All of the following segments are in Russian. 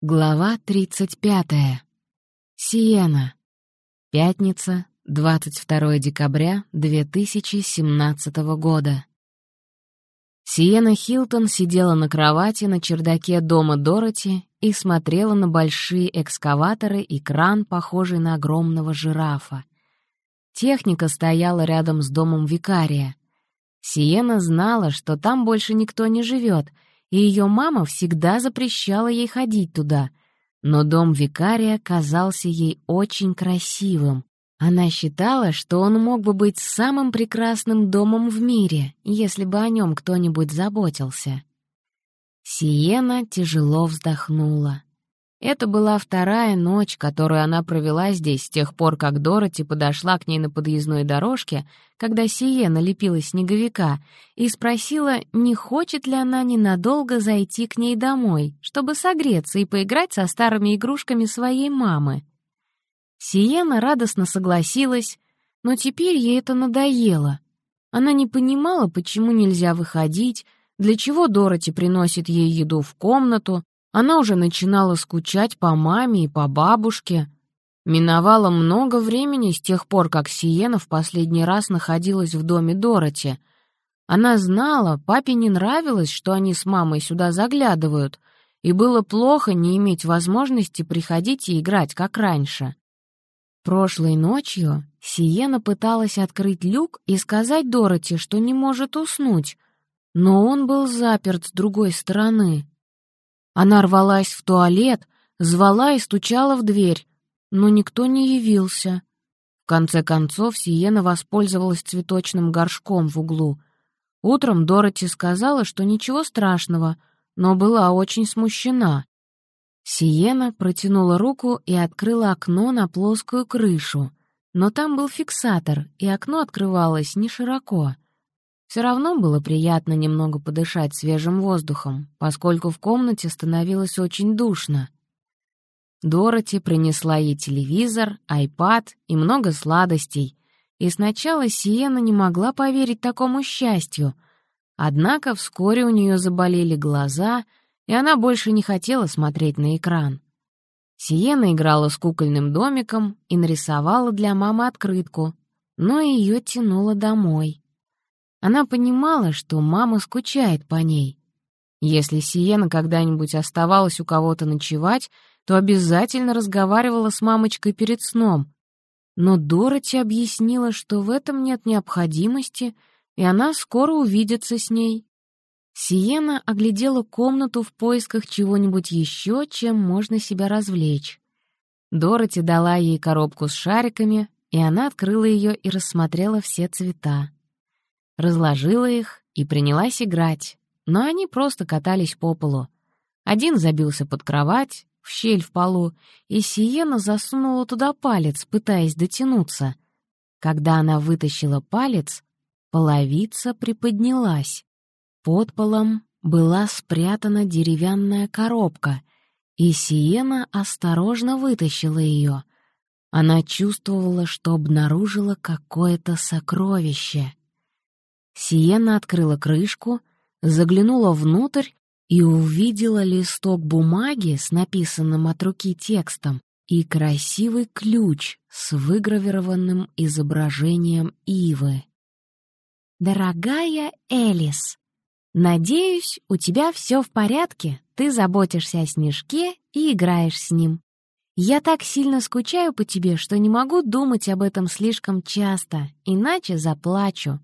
Глава 35. Сиена. Пятница, 22 декабря 2017 года. Сиена Хилтон сидела на кровати на чердаке дома Дороти и смотрела на большие экскаваторы и кран, похожий на огромного жирафа. Техника стояла рядом с домом викария. Сиена знала, что там больше никто не живет — и ее мама всегда запрещала ей ходить туда. Но дом викария казался ей очень красивым. Она считала, что он мог бы быть самым прекрасным домом в мире, если бы о нем кто-нибудь заботился. Сиена тяжело вздохнула. Это была вторая ночь, которую она провела здесь с тех пор, как Дороти подошла к ней на подъездной дорожке, когда Сиена лепила снеговика, и спросила, не хочет ли она ненадолго зайти к ней домой, чтобы согреться и поиграть со старыми игрушками своей мамы. Сиена радостно согласилась, но теперь ей это надоело. Она не понимала, почему нельзя выходить, для чего Дороти приносит ей еду в комнату, она уже начинала скучать по маме и по бабушке. Миновало много времени с тех пор, как Сиена в последний раз находилась в доме Дороти. Она знала, папе не нравилось, что они с мамой сюда заглядывают, и было плохо не иметь возможности приходить и играть, как раньше. Прошлой ночью Сиена пыталась открыть люк и сказать Дороти, что не может уснуть, но он был заперт с другой стороны. Она рвалась в туалет, звала и стучала в дверь, но никто не явился. В конце концов Сиена воспользовалась цветочным горшком в углу. Утром Дороти сказала, что ничего страшного, но была очень смущена. Сиена протянула руку и открыла окно на плоскую крышу, но там был фиксатор, и окно открывалось не широко — все равно было приятно немного подышать свежим воздухом, поскольку в комнате становилось очень душно. Дороти принесла ей телевизор, айпад и много сладостей, и сначала Сиена не могла поверить такому счастью, однако вскоре у нее заболели глаза, и она больше не хотела смотреть на экран. Сиена играла с кукольным домиком и нарисовала для мамы открытку, но ее тянуло домой. Она понимала, что мама скучает по ней. Если Сиена когда-нибудь оставалась у кого-то ночевать, то обязательно разговаривала с мамочкой перед сном. Но Дороти объяснила, что в этом нет необходимости, и она скоро увидится с ней. Сиена оглядела комнату в поисках чего-нибудь еще, чем можно себя развлечь. Дороти дала ей коробку с шариками, и она открыла ее и рассмотрела все цвета разложила их и принялась играть, но они просто катались по полу. Один забился под кровать, в щель в полу, и Сиена засунула туда палец, пытаясь дотянуться. Когда она вытащила палец, половица приподнялась. Под полом была спрятана деревянная коробка, и Сиена осторожно вытащила ее. Она чувствовала, что обнаружила какое-то сокровище. Сиена открыла крышку, заглянула внутрь и увидела листок бумаги с написанным от руки текстом и красивый ключ с выгравированным изображением ивы. «Дорогая Элис, надеюсь, у тебя все в порядке, ты заботишься о снежке и играешь с ним. Я так сильно скучаю по тебе, что не могу думать об этом слишком часто, иначе заплачу.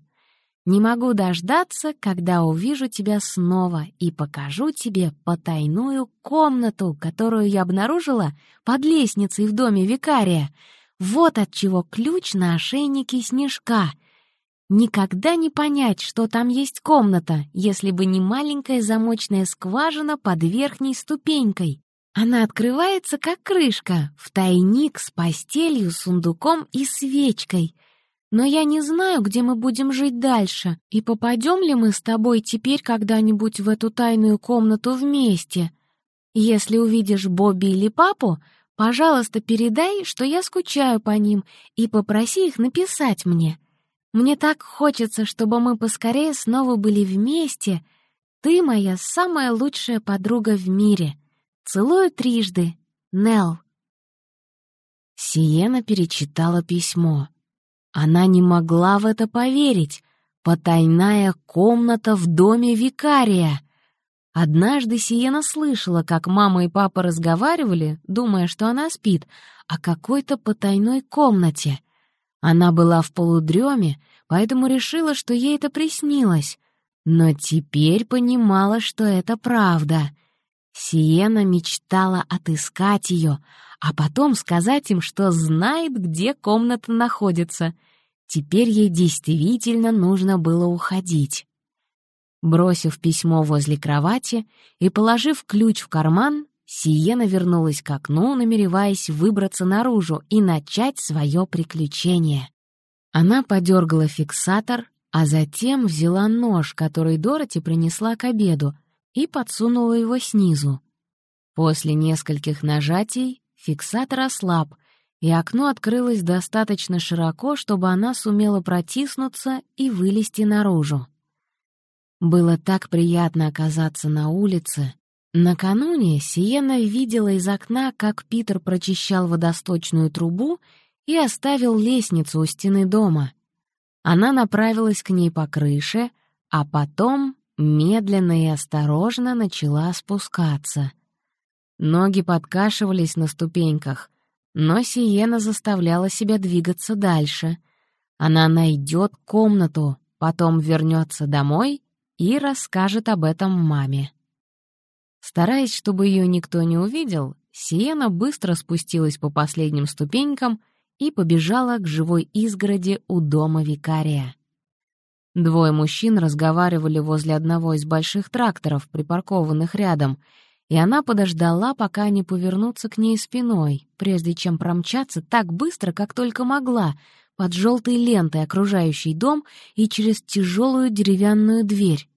Не могу дождаться, когда увижу тебя снова и покажу тебе потайную комнату, которую я обнаружила под лестницей в доме викария. Вот от чего ключ на ошейнике снежка. Никогда не понять, что там есть комната, если бы не маленькая замочная скважина под верхней ступенькой. Она открывается, как крышка, в тайник с постелью, сундуком и свечкой — но я не знаю, где мы будем жить дальше, и попадем ли мы с тобой теперь когда-нибудь в эту тайную комнату вместе. Если увидишь Бобби или папу, пожалуйста, передай, что я скучаю по ним, и попроси их написать мне. Мне так хочется, чтобы мы поскорее снова были вместе. Ты моя самая лучшая подруга в мире. Целую трижды. Нел. Сиена перечитала письмо. Она не могла в это поверить. Потайная комната в доме викария. Однажды Сиена слышала, как мама и папа разговаривали, думая, что она спит, о какой-то потайной комнате. Она была в полудреме, поэтому решила, что ей это приснилось. Но теперь понимала, что это правда. Сиена мечтала отыскать ее, а потом сказать им, что знает, где комната находится. Теперь ей действительно нужно было уходить. Бросив письмо возле кровати и положив ключ в карман, Сиена вернулась к окну, намереваясь выбраться наружу и начать свое приключение. Она подергала фиксатор, а затем взяла нож, который Дороти принесла к обеду, и подсунула его снизу. После нескольких нажатий фиксатор ослаб, и окно открылось достаточно широко, чтобы она сумела протиснуться и вылезти наружу. Было так приятно оказаться на улице. Накануне Сиена видела из окна, как Питер прочищал водосточную трубу и оставил лестницу у стены дома. Она направилась к ней по крыше, а потом медленно и осторожно начала спускаться. Ноги подкашивались на ступеньках, но Сиена заставляла себя двигаться дальше. Она найдет комнату, потом вернется домой и расскажет об этом маме. Стараясь, чтобы ее никто не увидел, Сиена быстро спустилась по последним ступенькам и побежала к живой изгороди у дома викария. Двое мужчин разговаривали возле одного из больших тракторов, припаркованных рядом, и она подождала, пока они повернутся к ней спиной, прежде чем промчаться так быстро, как только могла, под желтой лентой, окружающей дом, и через тяжелую деревянную дверь.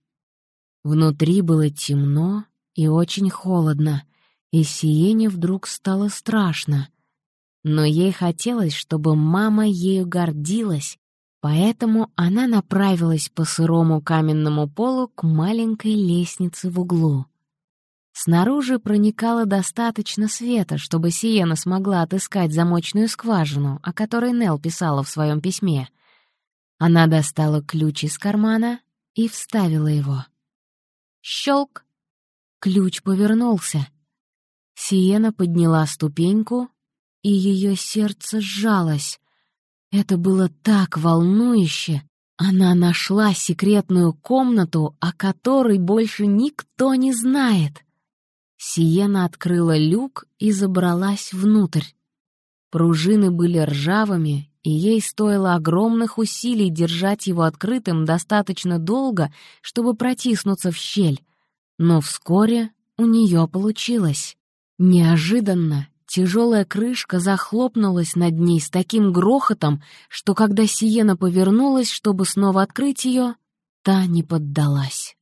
Внутри было темно и очень холодно, и Сиене вдруг стало страшно. Но ей хотелось, чтобы мама ею гордилась, поэтому она направилась по сырому каменному полу к маленькой лестнице в углу. Снаружи проникало достаточно света, чтобы Сиена смогла отыскать замочную скважину, о которой Нел писала в своем письме. Она достала ключ из кармана и вставила его. Щелк! Ключ повернулся. Сиена подняла ступеньку, и ее сердце сжалось. Это было так волнующе. Она нашла секретную комнату, о которой больше никто не знает. Сиена открыла люк и забралась внутрь. Пружины были ржавыми, и ей стоило огромных усилий держать его открытым достаточно долго, чтобы протиснуться в щель. Но вскоре у нее получилось. Неожиданно тяжелая крышка захлопнулась над ней с таким грохотом, что когда Сиена повернулась, чтобы снова открыть ее, та не поддалась.